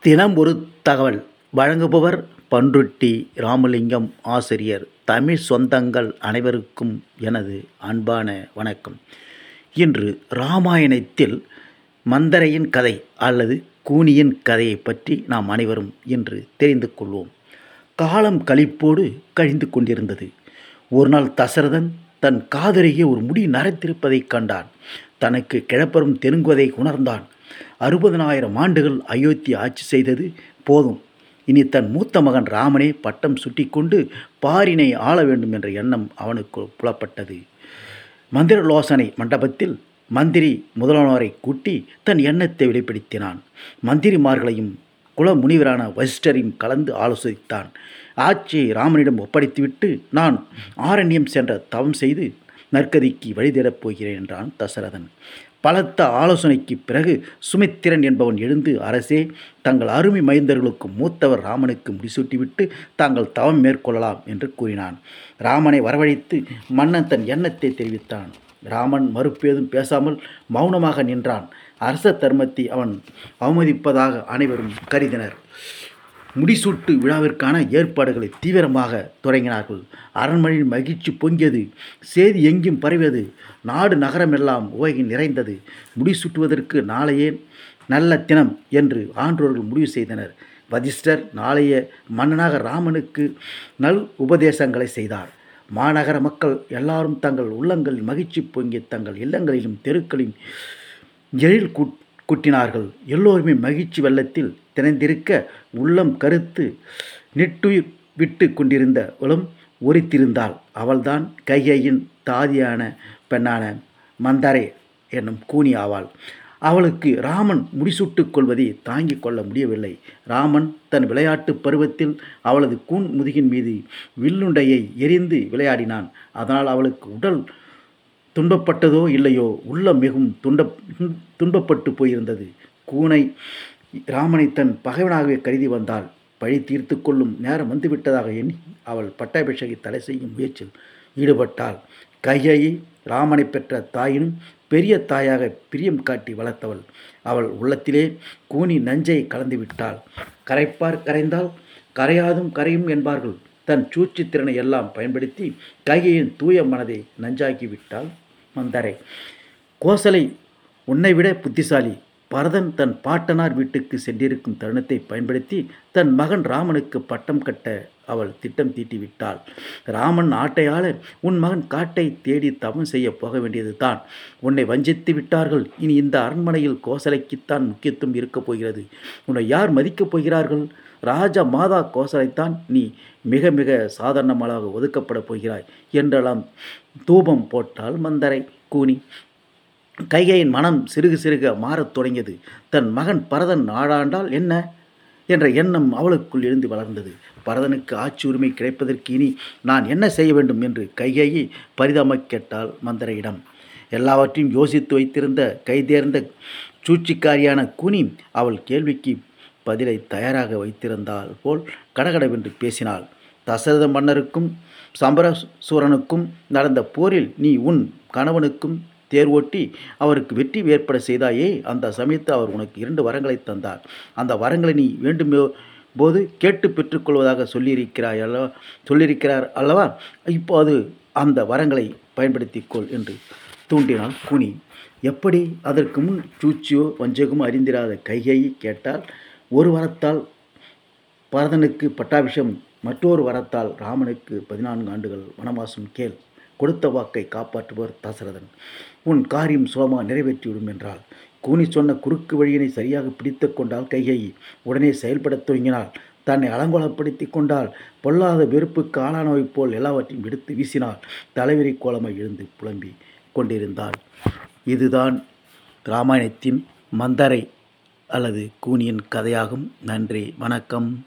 தினம் ஒரு தகவல். வழங்குபவர் பன்ருட்டி ராமலிங்கம் ஆசிரியர். தமிழ் சொந்தங்கள் அனைவருக்கும் எனது அன்பான வணக்கம். இன்று ராமாயணத்தில் மந்தரையின் கதை அல்லது கூனியின் கதையை பற்றி நாம் அனைவரும் இன்று தெரிந்து கொள்வோம். காலம் கழிப்போடு கழிந்து கொண்டிருந்தது. ஒரு நாள் தசரதன் தன் காதலியே ஒரு முடி நரைத்திருப்பதைக் கண்டான். தனக்கு கிழப்பரும் தெருங்குவதை உணர்ந்தான். அறுபதனாயிரம் ஆண்டுகள் அயோத்தி ஆட்சி செய்தது போதும். இனி தன் மூத்த மகன் ராமனே பட்டம் சுட்டிக்கொண்டு பாரினை ஆள வேண்டும் என்ற எண்ணம் அவனுக்கு புலப்பட்டது. மந்திரலோசனை மண்டபத்தில் மந்திரி முதலானோரை கூட்டி தன் எண்ணத்தை வெளிப்படுத்தினான். மந்திரிமார்களையும் குல முனிவரான வசிஷ்டரையும் கலந்து ஆலோசித்தான். ஆட்சியை ராமனிடம் ஒப்படைத்துவிட்டு நான் ஆரண்யம் சென்ற தவம் செய்து நற்கதிக்கு வழிதேடப் போகிறேன் என்றான் தசரதன். பலத்த ஆலோசனைக்கு பிறகு சுமித்திரன் என்பவன் எழுந்து அரசே தங்கள் அருமை மைந்தர்களுக்கு மூத்தவர் ராமனுக்கு முடிசூட்டிவிட்டு தாங்கள் தவம் மேற்கொள்ளலாம் என்று கூறினான். ராமனை வரவழைத்து மன்னன் தன் எண்ணத்தை தெரிவித்தான். ராமன் மறுப்பேதும் பேசாமல் மௌனமாக நின்றான். அரச தர்மத்தை அவன் அவமதிப்பதாக அனைவரும் கருதினர். முடிசூட்டு விழாவிற்கான ஏற்பாடுகளை தீவிரமாக தொடங்கினார்கள். அரண்மனையில் மகிழ்ச்சி பொங்கியது. செய்தி எங்கும் பரவியது. நாடு நகரமெல்லாம் உலகி நிறைந்தது. முடிசூட்டுவதற்கு நாளையே நல்ல தினம் என்று ஆன்றோர்கள் முடிவு செய்தனர். வதிஷ்டர் நாளைய மன்னனாக ராமனுக்கு நல் உபதேசங்களை செய்தார். மாநகர மக்கள் எல்லாரும் தங்கள் உள்ளங்களில் மகிழ்ச்சி பொங்கி தங்கள் இல்லங்களிலும் தெருக்களிலும் எழில் குட்டினார்கள். எல்லோருமே மகிழ்ச்சி வெள்ளத்தில் திணைந்திருக்க உள்ளம் கருத்து நெட்டுயிர் விட்டு கொண்டிருந்தவளும் ஒரித்திருந்தாள். அவள்தான் கைகையின் தாதியான பெண்ணான மந்தரை என்னும் கூனி ஆவாள். அவளுக்கு ராமன் முடிசூட்டு கொள்வதை தாங்கிக் கொள்ள முடியவில்லை. ராமன் தன் விளையாட்டு பருவத்தில் அவளது கூன் முதுகின் மீது வில்லுண்டையை எரிந்து விளையாடினான். அதனால் அவளுக்கு உடல் துன்பப்பட்டதோ இல்லையோ உள்ளம் மிகவும் துண்ட துன்பப்பட்டு போயிருந்தது. கூனை ராமனை தன் பகைவனாகவே கருதி வந்தாள். பழி தீர்த்து கொள்ளும் நேரம் வந்துவிட்டதாக எண்ணி அவள் பட்டாபிஷேகை தடை செய்யும் முயற்சியில் ஈடுபட்டாள். கையை ராமனை பெற்ற தாயினும் பெரிய தாயாக பிரியம் காட்டி வளர்த்தவள். அவள் உள்ளத்திலே கூனி நஞ்சை கலந்து விட்டாள். கரைப்பார் கரைந்தால் கரையாதும் கரையும் என்பார்கள். தன் சூழ்ச்சித்திறனை எல்லாம் பயன்படுத்தி கைகையின் தூய மனதை நஞ்சாக்கி விட்டாள் மந்தரை. கோசலை உன்னை விட புத்திசாலி. பரதன் தன் பாட்டனார் வீட்டுக்கு சென்றிருக்கும் தருணத்தை பயன்படுத்தி தன் மகன் ராமனுக்கு பட்டம் கட்ட அவள் திட்டம் தீட்டிவிட்டாள். ராமன் ஆட்டையாள உன் மகன் காட்டை தேடி தவம் செய்ய போக வேண்டியது தான். உன்னை வஞ்சித்து விட்டார்கள். இனி இந்த அரண்மனையில் கோசலைக்குத்தான் முக்கியத்துவம் இருக்கப் போகிறது. உன்னை யார் மதிக்கப் போகிறார்கள்? ராஜ மாதா கோசலைத்தான் நீ மிக மிக சாதாரணமாக ஒதுக்கப்பட போகிறாய் என்றெல்லாம் தூபம் போட்டால் மந்தரை கூனி. கைகையின் மனம் சிறுகு சிறுக மாறத் தொடங்கியது. தன் மகன் பரதன் நாடாண்டால் என்ன? என்ற எண்ணம் அவளுக்குள் இருந்து வளர்ந்தது. பரதனுக்கு ஆட்சி உரிமை கிடைப்பதற்கு இனி நான் என்ன செய்ய வேண்டும் என்று கைகையை பரிதாம கேட்டாள் மந்திரையிடம். எல்லாவற்றையும் யோசித்து வைத்திருந்த கைதேர்ந்த சூழ்ச்சிக்காரியான குனி அவள் கேள்விக்கு பதிலை தயாராக வைத்திருந்தால் போல் கடகடவென்று பேசினாள். தசரத மன்னருக்கும் சம்பரசூரனுக்கும் நடந்த போரில் நீ உன் கணவனுக்கும் தேர் ஓட்டி அவருக்கு வெற்றி ஏற்பட செய்தாயே அந்த சமயத்து அவர் உனக்கு இரண்டு வரங்களை தந்தார். அந்த வரங்களை நீ வேண்டும் போது கேட்டு பெற்றுக்கொள்வதாக சொல்லியிருக்கிறாய் அல்லவா சொல்லியிருக்கிறார் அல்லவா? இப்போது அந்த வரங்களை பயன்படுத்திக்கொள் என்று தூண்டினாள் குனி. எப்படி அதற்கு முன் சூச்சியோ வஞ்சகமோ அறிந்திராத கைகையை கேட்டால் ஒரு வரத்தால் பரதனுக்கு பட்டாபிஷம் மற்றொரு வரத்தால் ராமனுக்கு பதினான்கு ஆண்டுகள் வனவாசம் கேள். கொடுத்த வாக்கை காப்பாற்றுபவர் தசரதன். உன் காரியம் சுலமாக நிறைவேற்றிவிடும் என்றால் கூனி சொன்ன குறுக்கு வழியினை சரியாக பிடித்து கொண்டால் கையை உடனே செயல்படத் துவங்கினாள். தன்னை அலங்கோலப்படுத்தி கொண்டால் பொல்லாத வெறுப்புக்கு ஆளானவை போல் எல்லாவற்றையும் எடுத்து வீசினாள். தலைவிரி கோலமாக எழுந்து புலம்பி கொண்டிருந்தாள். இதுதான் ராமாயணத்தின் மந்தரை அல்லது கூனியின் கதையாகும். நன்றி. வணக்கம்.